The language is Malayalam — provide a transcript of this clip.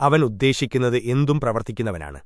അവൻ ഉദ്ദേശിക്കുന്നത് എന്തും പ്രവർത്തിക്കുന്നവനാണ്